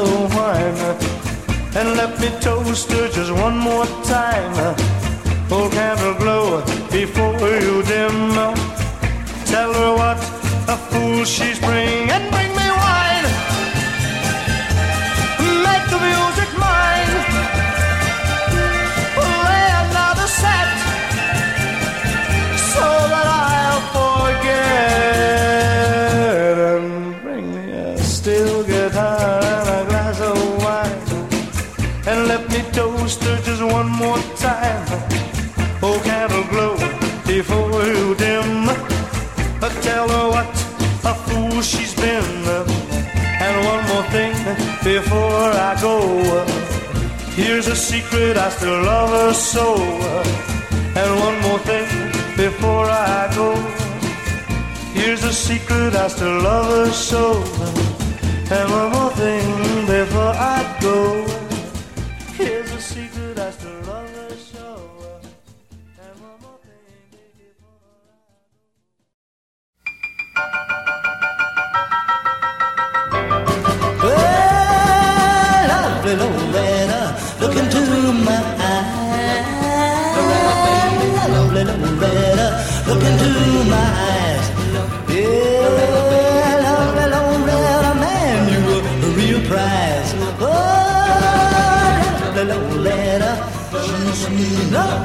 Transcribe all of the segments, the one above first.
wine and let me toast her just one more time. Old candle glow before you dim. Tell her what a fool she's bringing and bring me wine. Make the music mine. Here's a secret, I still love her so. And one more thing before I go. Here's a secret, I still love her so. And one more thing before I go.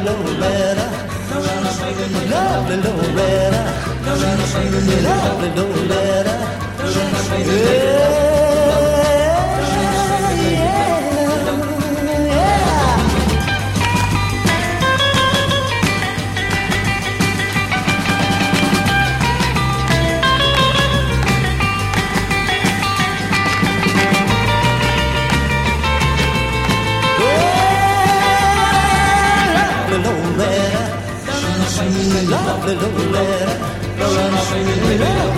lovely Loretta. Lovely Loretta. Lovely Loretta. Yeah.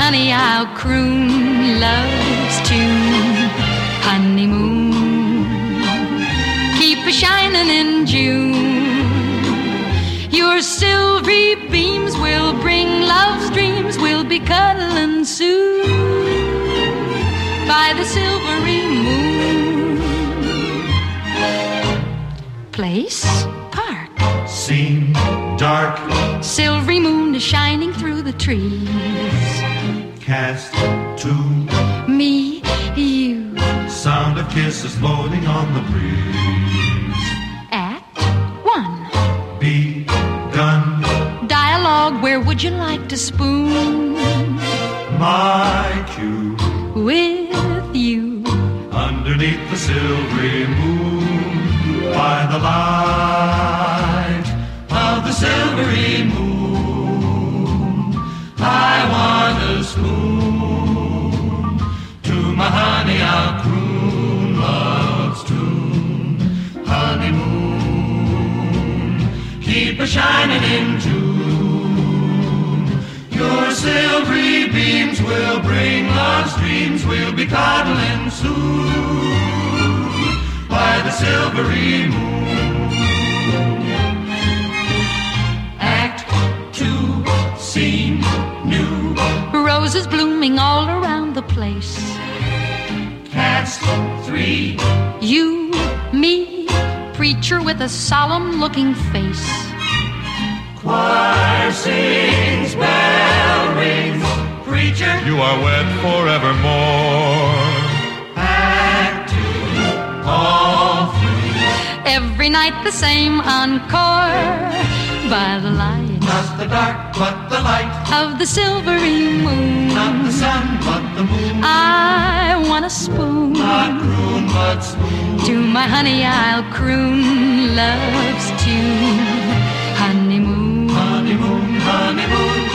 honey, I'll croon love's tune. Honeymoon, keep a shining in June. Your silvery beams will bring love's dreams. We'll be cuddling soon by the silvery moon. Place, park, Scene dark, silvery moon is shining through the trees. Cast to Me, you, sound of kisses floating on the breeze. act one. Begun, Dialogue, where would you like to spoon my cue with you? underneath the silvery moon by the light of the silvery moon. Shining in June. Your silvery beams will bring love's dreams. We'll be cuddling soon by the silvery moon. Act two, scene new. Roses blooming all around the place. Cast three, You, me, preacher with a solemn looking face. Choir sings, bell rings. Preacher, You are wed forevermore. act two, all three. Every night the same encore by the light Not the dark, but the light. of the silvery moon. Not the sun, but the moon. I want a spoon Not croon, but spoon. to my honey. I'll croon love's tune.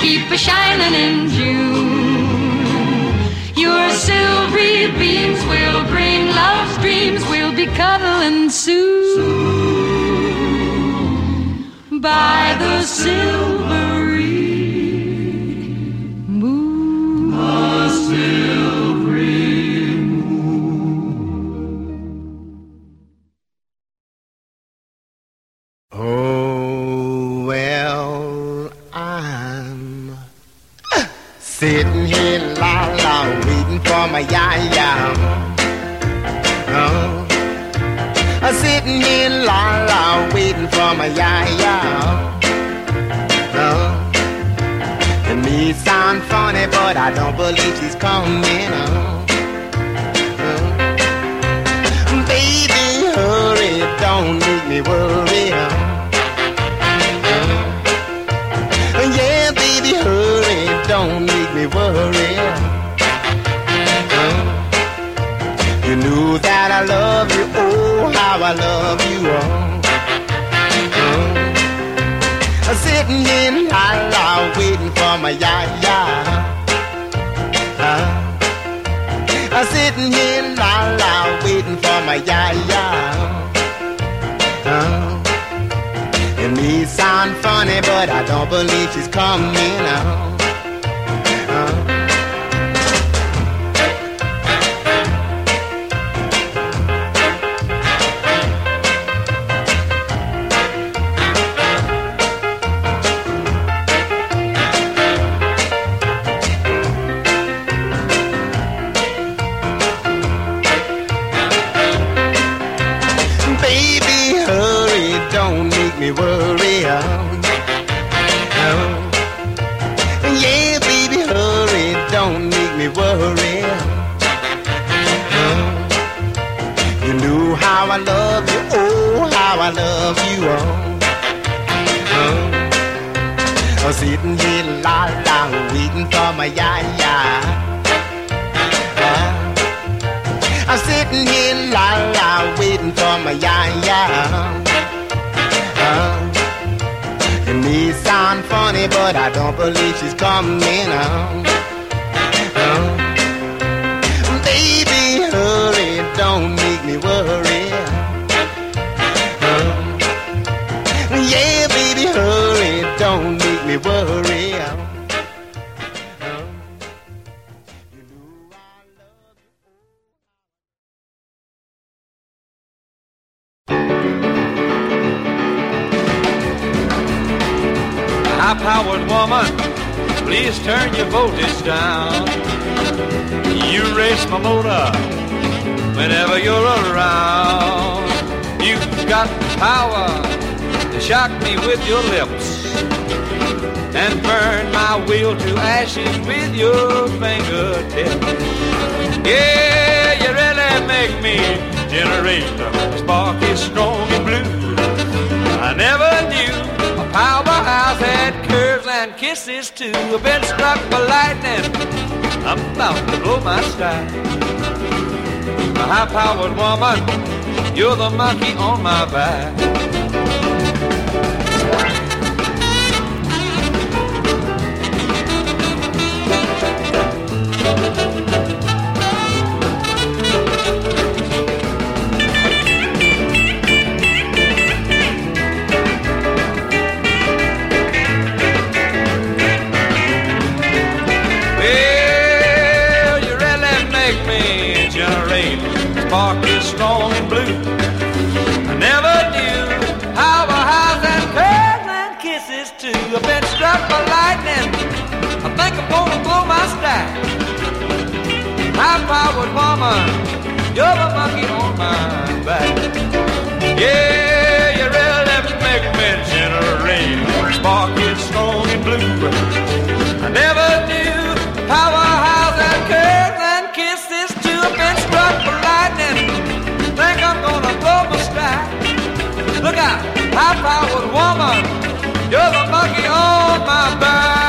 Keep a shining in June. Your silvery beams will bring love's dreams. We'll be cuddling soon by the silvery I don't believe she's coming. Uh, Sitting here la la, waiting for my ya ya. Uh, it may sound funny, but I don't believe she's coming out. You're the monkey on my back. think I'm gonna blow my stack. High-powered woman, you're the monkey on my back. Yeah, you really make me generate. Spark is strong and blue. I never knew how I house that curve and kiss this to have been struck by lightning. Think I'm gonna blow my stack. Look out, high-powered woman, you're the monkey on my back.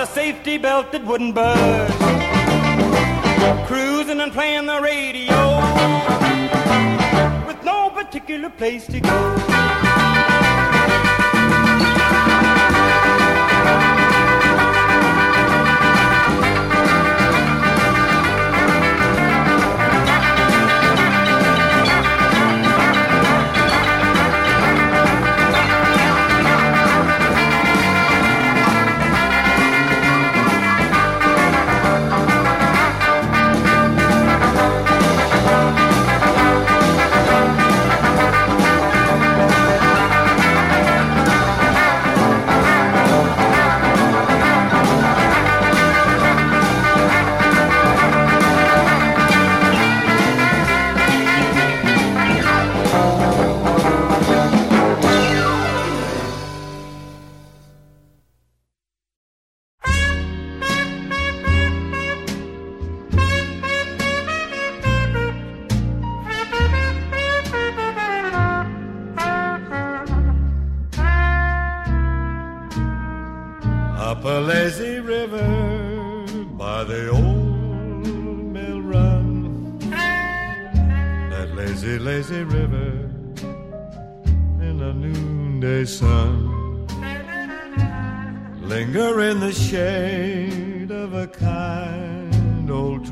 the safety belt that wouldn't budge. Cruising and playing the radio with no particular place to go.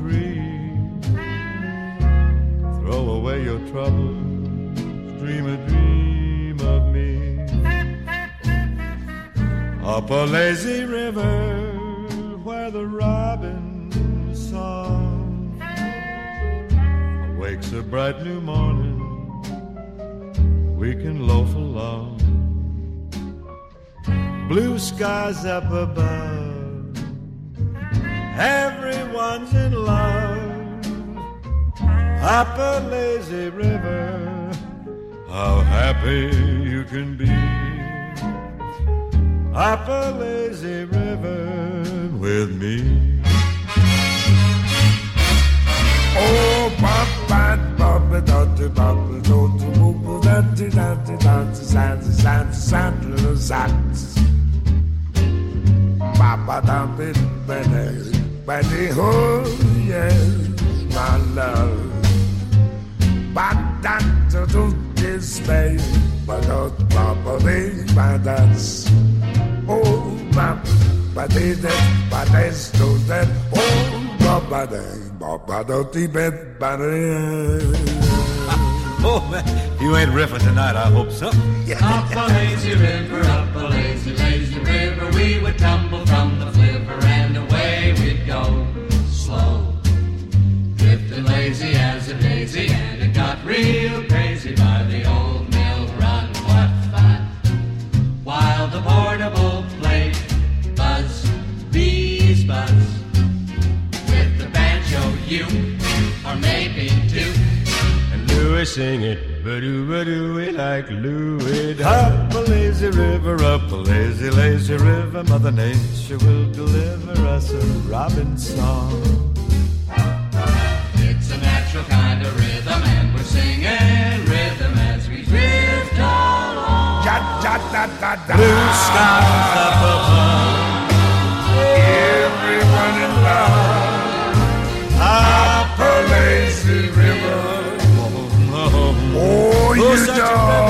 Tree. Throw away your troubles, dream a dream of me up a lazy river where the robin's song wakes a bright new morning. We can loaf along, blue skies up above. Everyone's in love. Up a lazy river, how happy you can be up a lazy river with me. Oh, Papa, Papa, Dotty, Papa, Dotty, Papa, Dotty, Dotty, Dotty, Santa, Santa, Santa, Santa. Papa, Dotty, Betty, Betty, oh, yes, my love. But Dotty, do this, baby, but Dotty, Papa, baby, my that's. Oh, Papa, but they that, but that's do that. Oh, Papa, they, Papa, Dotty, Bet, Oh, man, you ain't riffing tonight, I hope so. Up a lazy river, up a lazy, lazy river, we would tumble real crazy by the old mill run. What fun! While the portable plate buzz, bees buzz, with the banjo you, or maybe two. And Louis sing it, ba-doo, ba-doo, we like Louie. Up a lazy river, up a lazy, lazy river, Mother Nature will deliver us a robin song. da, da, da. Blue skies up above. Everyone in love. Appalachian River. Oh, oh, oh, oh you know.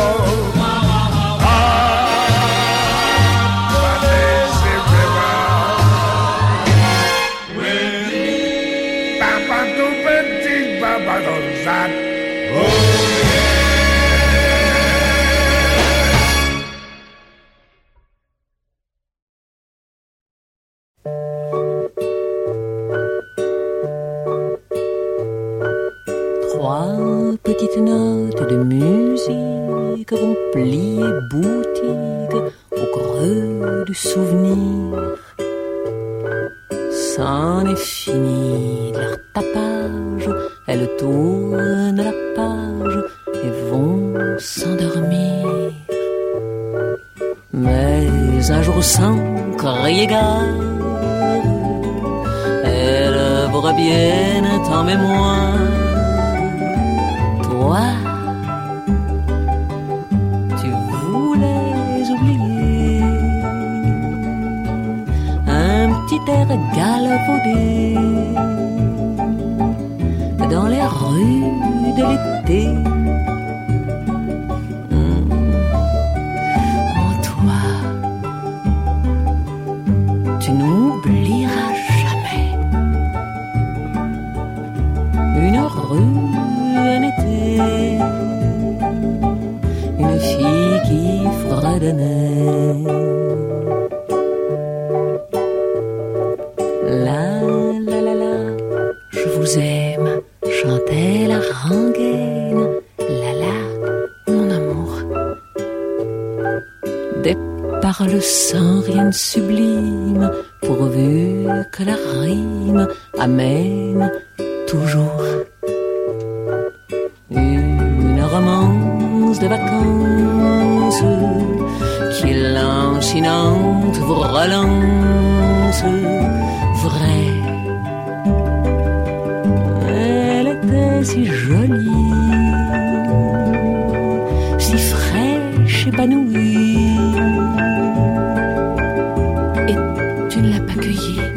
Year.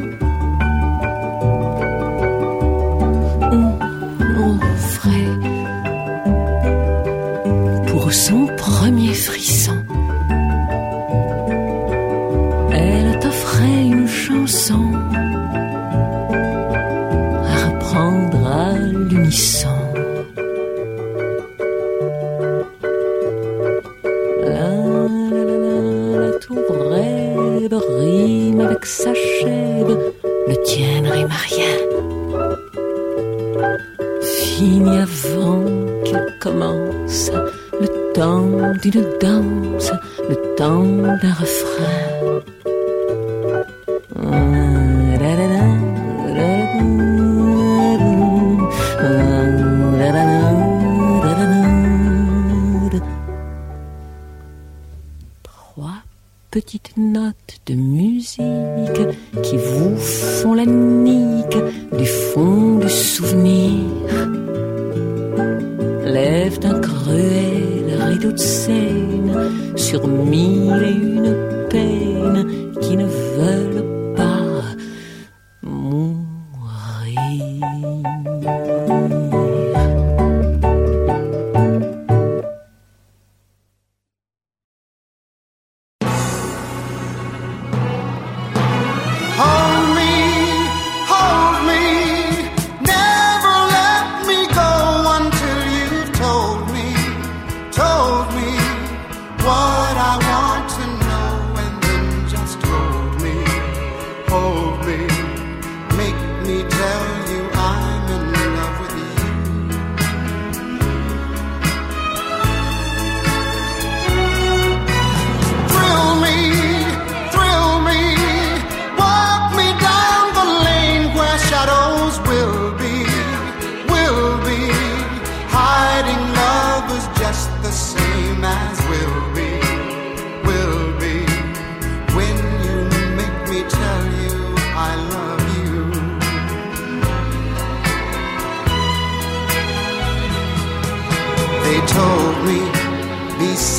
d'une danse, le temps d'un refrain.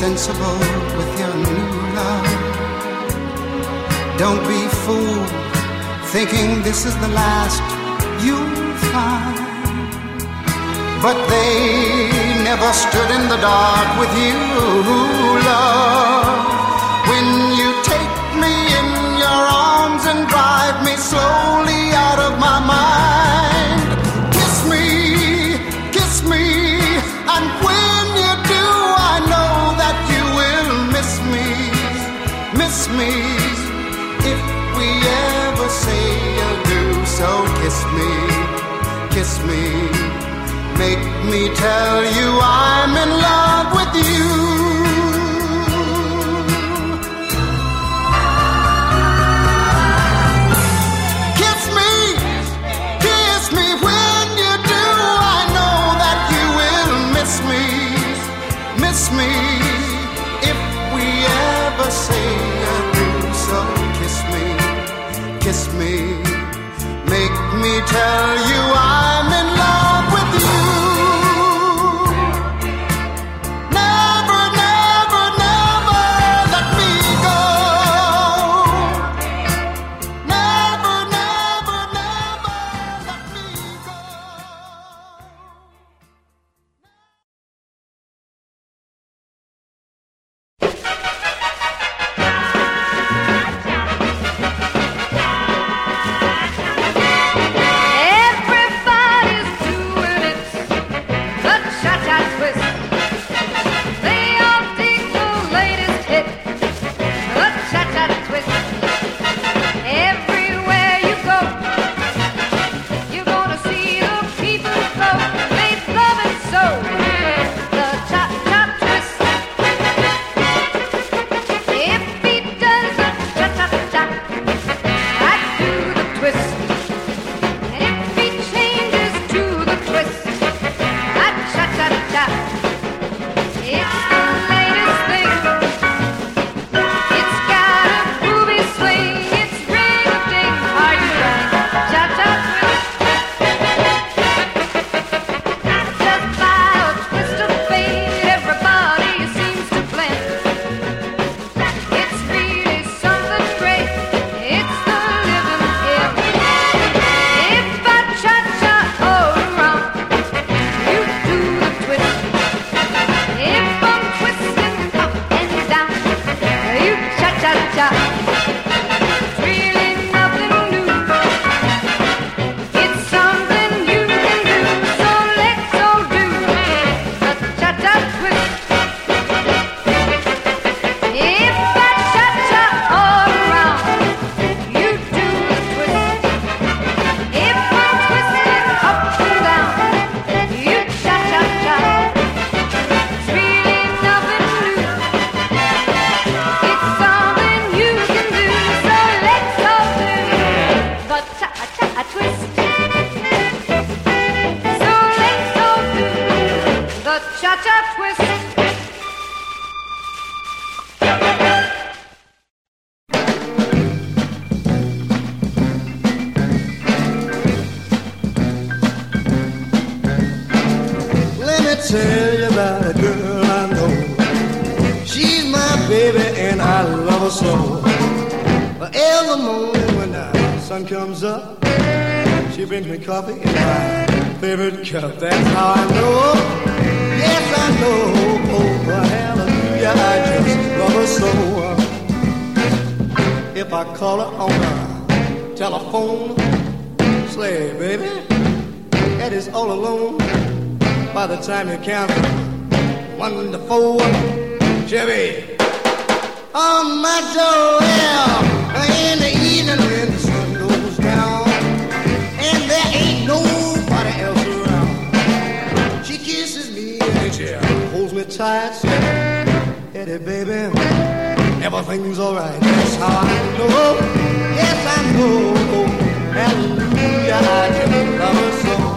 sensible with your new love. Don't be fooled thinking this is the last you'll find. But they never stood in the dark with you, love. me tell you I'm in love. Brings me coffee in my favorite cup. That's how I know. Yes, I know. Oh, hallelujah, I just love her so. If I call her on the telephone, say, baby, Eddie's all alone. By the time you count Yes, I know. Hallelujah, I just love her so.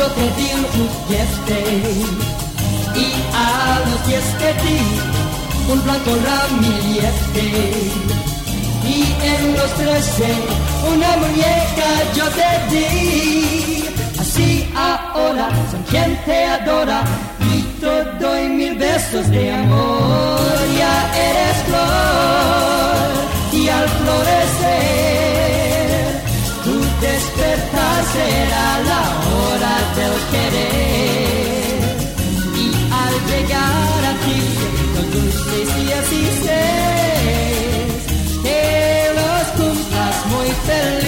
Yo te di un yesterday y a los pies te di un blanco ramillete. Y en los trece una muñeca yo te di. Así ahora son quien te adora y te doy mil besos de amor. Ya eres flor y al florecer esta será la hora del querer. Y al llegar a ti, los dulces y sé, que los cumplas muy feliz.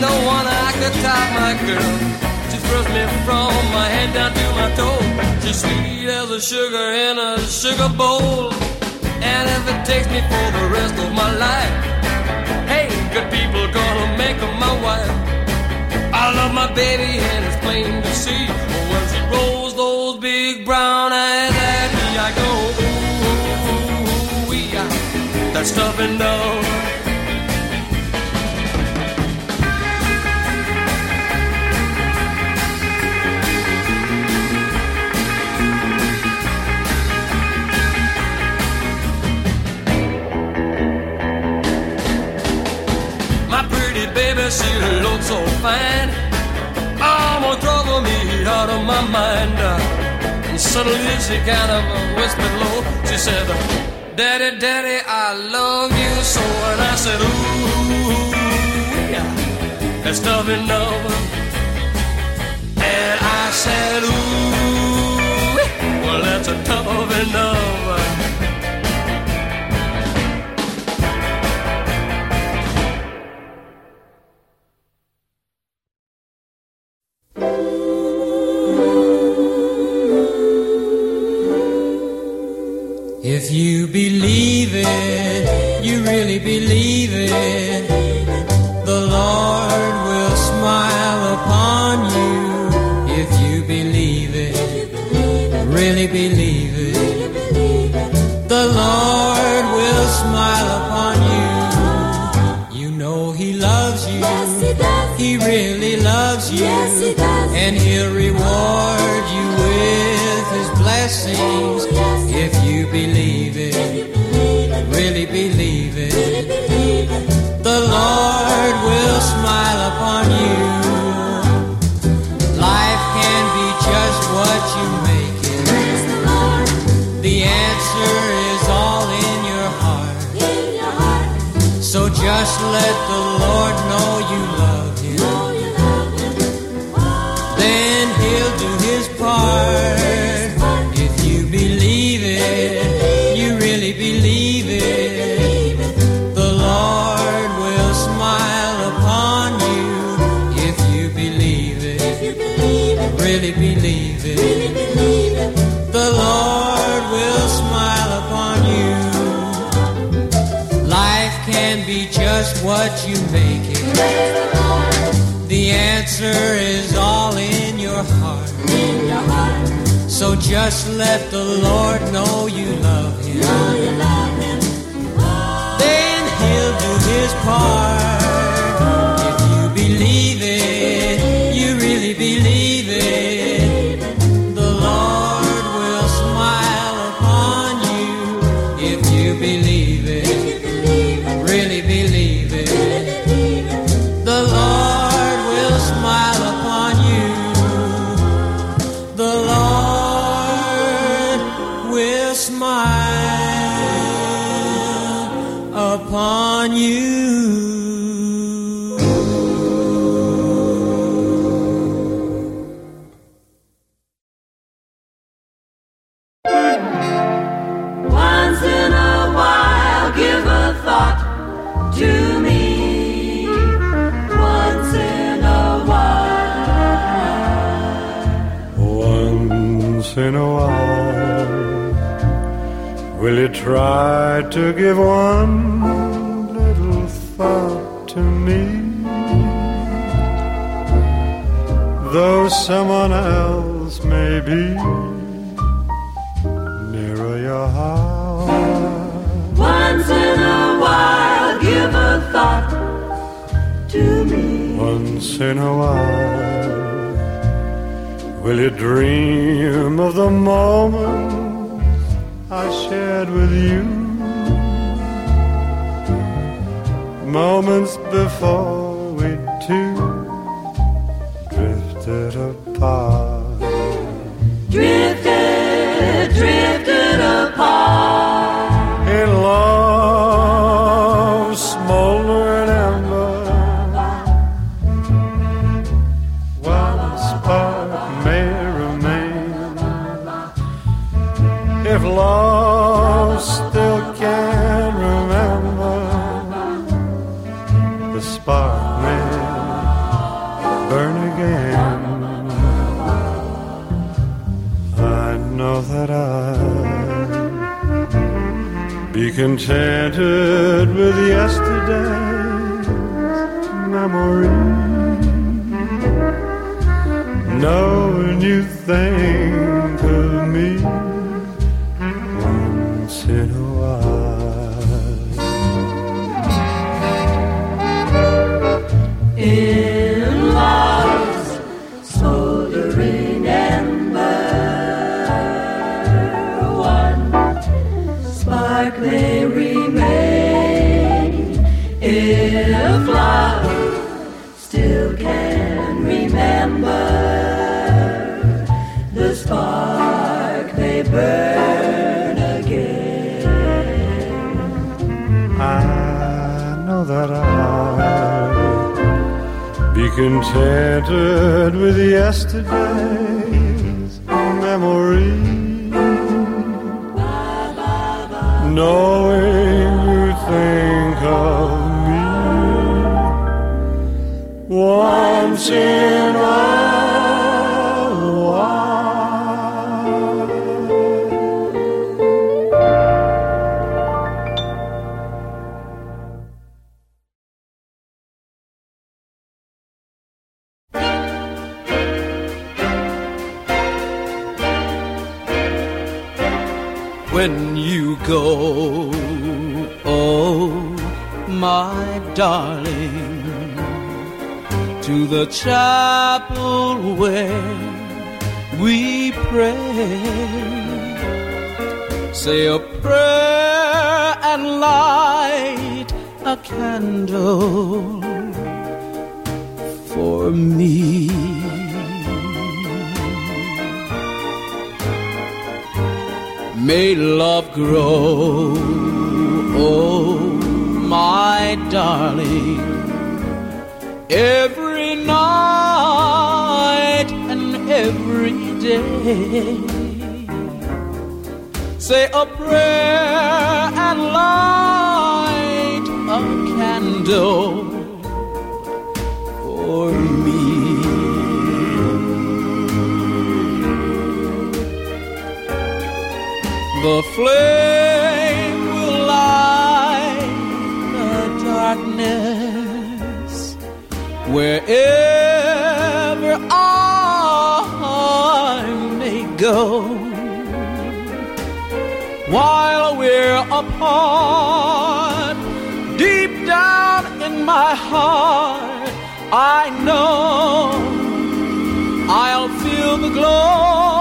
No one I could top, my girl. She thrills me from my head down to my toe. She's sweet as a sugar in a sugar bowl. And if it takes me for the rest of my life, hey, good people gonna make her my wife. I love my baby and it's plain to see. When she rolls those big brown eyes at me, I go, ooh, ooh, ooh, ooh yeah. That stuff and love. out of my mind. Uh, and suddenly she kind of whispered low, she said, Daddy, Daddy, I love you so. And I said, Ooh, that's tough enough. And I said, Ooh, well, that's a tough enough. just let the Lord So just let the Lord know you love him. Know you love him. Oh. Then he'll do his part. for me. May love grow, oh my darling, every night and every day. Say a prayer and light a candle flame will light the darkness wherever I may go. While we're apart, deep down in my heart, I know I'll feel the glow.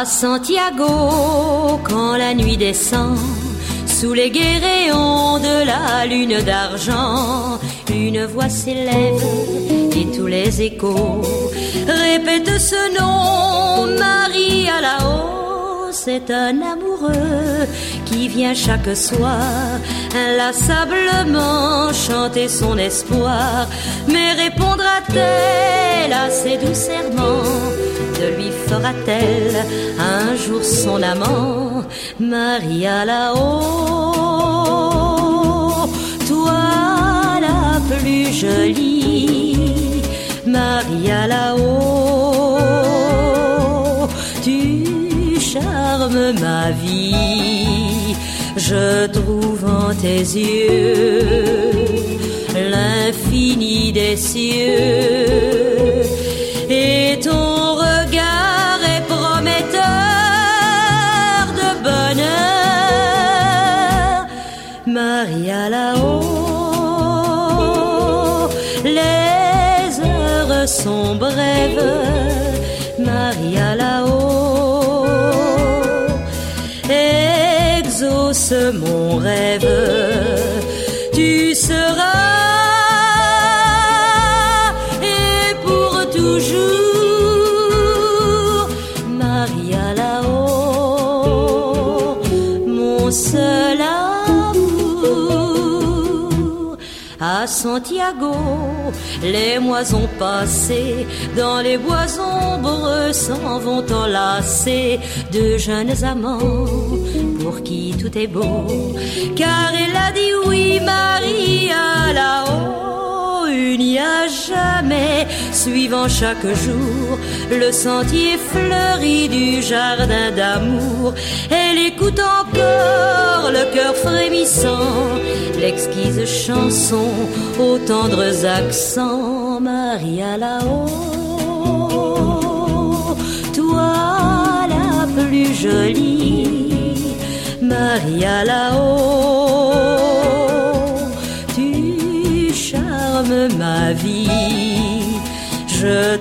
À Santiago, quand la nuit descend, sous les gai rayons de la lune d'argent, une voix s'élève et tous les échos répètent ce nom, Marie à la haut. C'est un amoureux qui vient chaque soir inlassablement chanter son espoir. Mais répondra-t-elle serments De lui fera-t-elle un jour son amant Maria là-haut, toi la plus jolie, Maria là-haut, tu charmes ma vie, je trouve en tes yeux l'infini des cieux Maria là-haut, les heures sont brèves. Maria là-haut, exauce mon rêve. Les mois ont passé, dans les bois ombres s'en vont enlacer de jeunes amants pour qui tout est beau. Car elle a dit oui, Maria là-haut, il n'y jamais, suivant chaque jour, le sentier fleuri du jardin d'amour. Elle écoute encore le cœur frémissant, l'exquise chanson aux tendres accents, Maria là-haut, toi la plus jolie, Maria là-haut,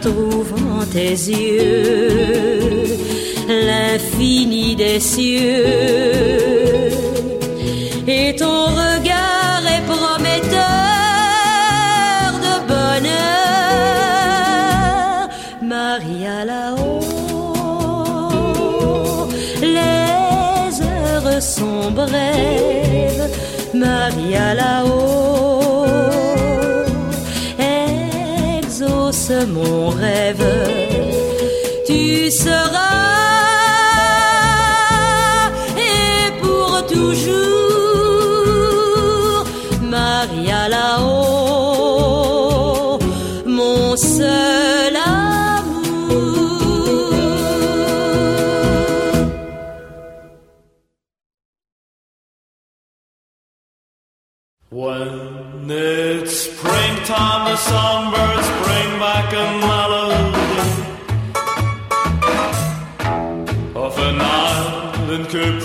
trouve en tes yeux l'infini des cieux et ton regard est prometteur de bonheur, Maria là-haut. Les heures sont brèves, Maria là-haut. Mon rêve, tu seras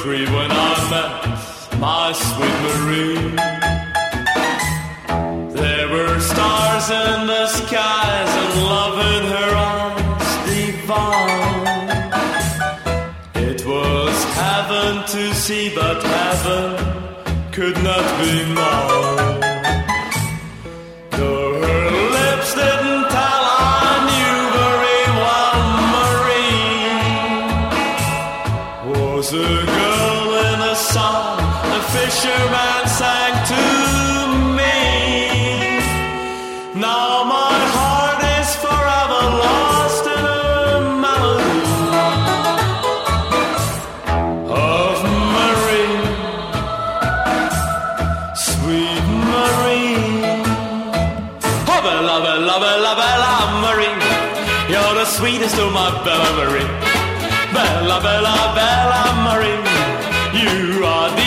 Capri when I met my sweet Marie. There were stars in the skies and love in her eyes divine. It was heaven to see, but heaven could not be mine. The of my Bella Marie. Bella, Bella, Bella Marie. You are divine.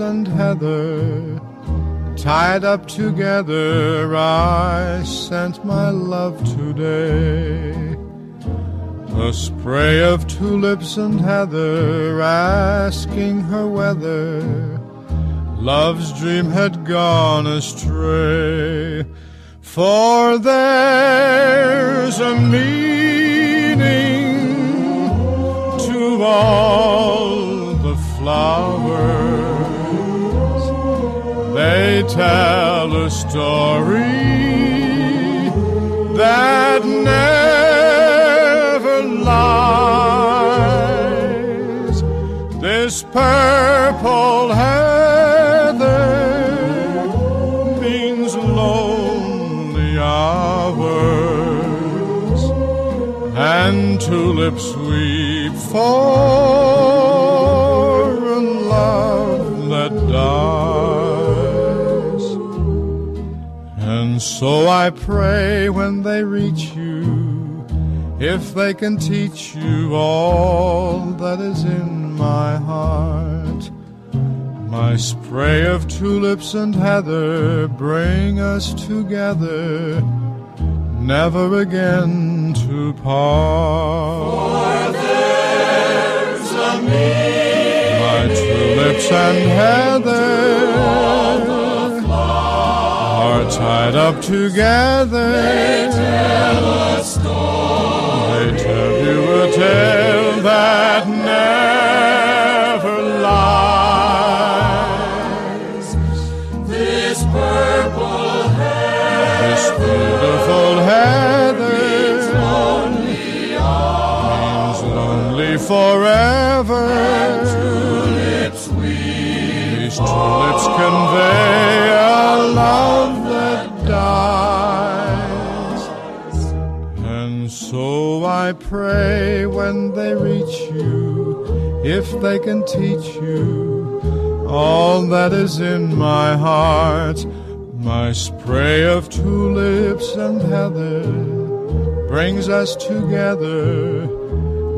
And heather tied up together, I sent my love today. A spray of tulips and heather asking her whether love's dream had gone astray. For there's a meaning to all the flowers. They tell a story that never lies. This purple heather means lonely hours and tulips weep for so I pray when they reach you, if they can teach you all that is in my heart. My spray of tulips and heather bring us together, never again to part. For There's a meaning My tulips and heather are tied up together. They tell a story. They tell you a tale that never lies. This purple This beautiful heather means lonely means lonely forever. tulips weep. These tulips convey a love pray when they reach you, if they can teach you all that is in my heart, my spray of tulips and heather brings us together,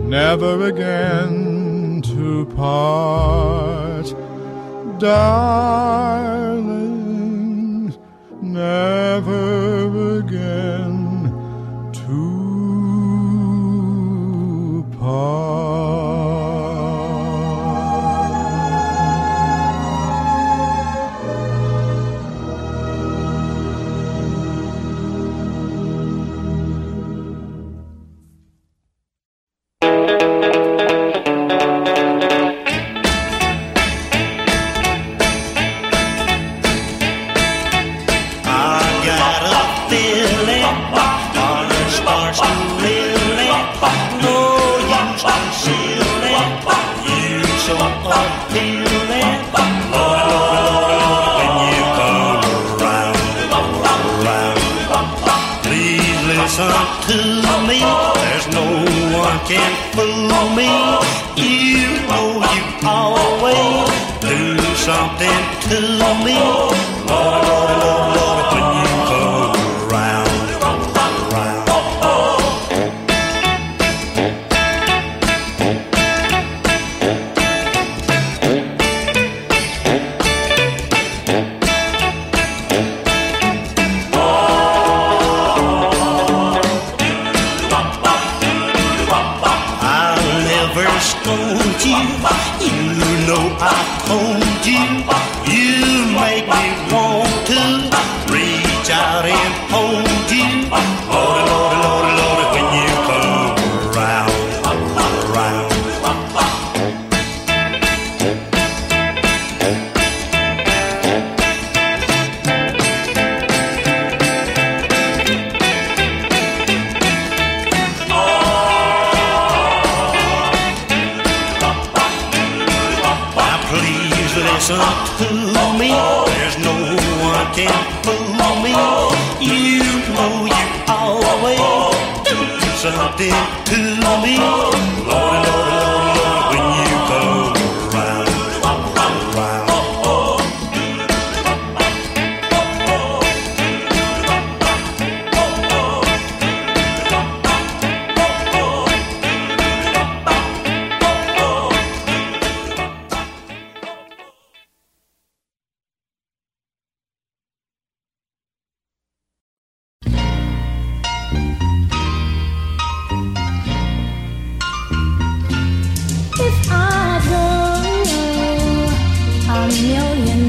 never again to part. Darling, never again I 流有缘。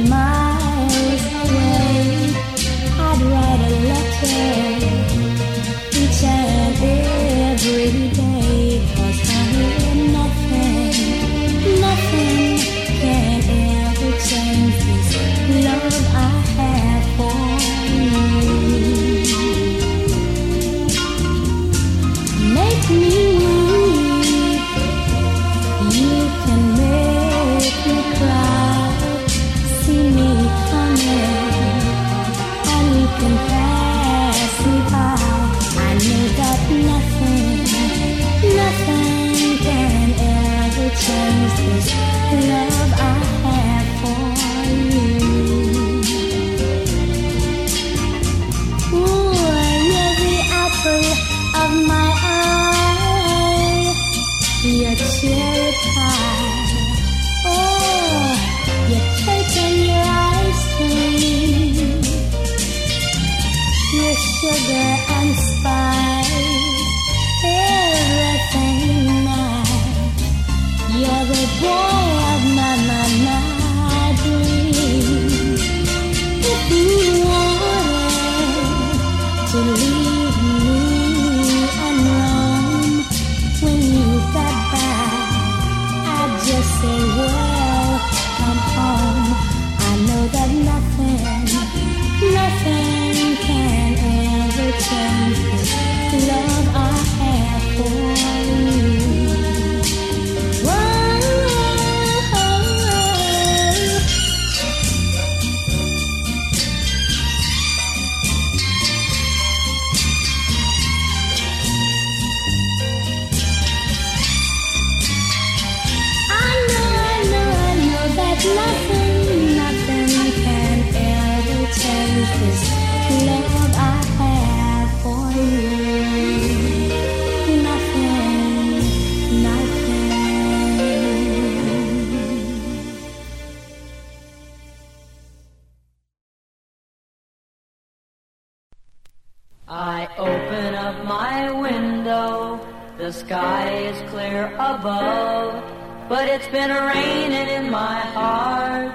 I open up my window, the sky is clear above, but it's been raining in my heart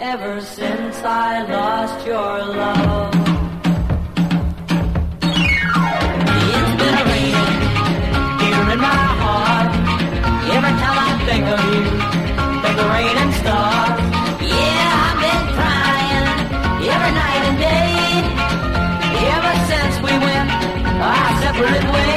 ever since I lost your love. separate ways.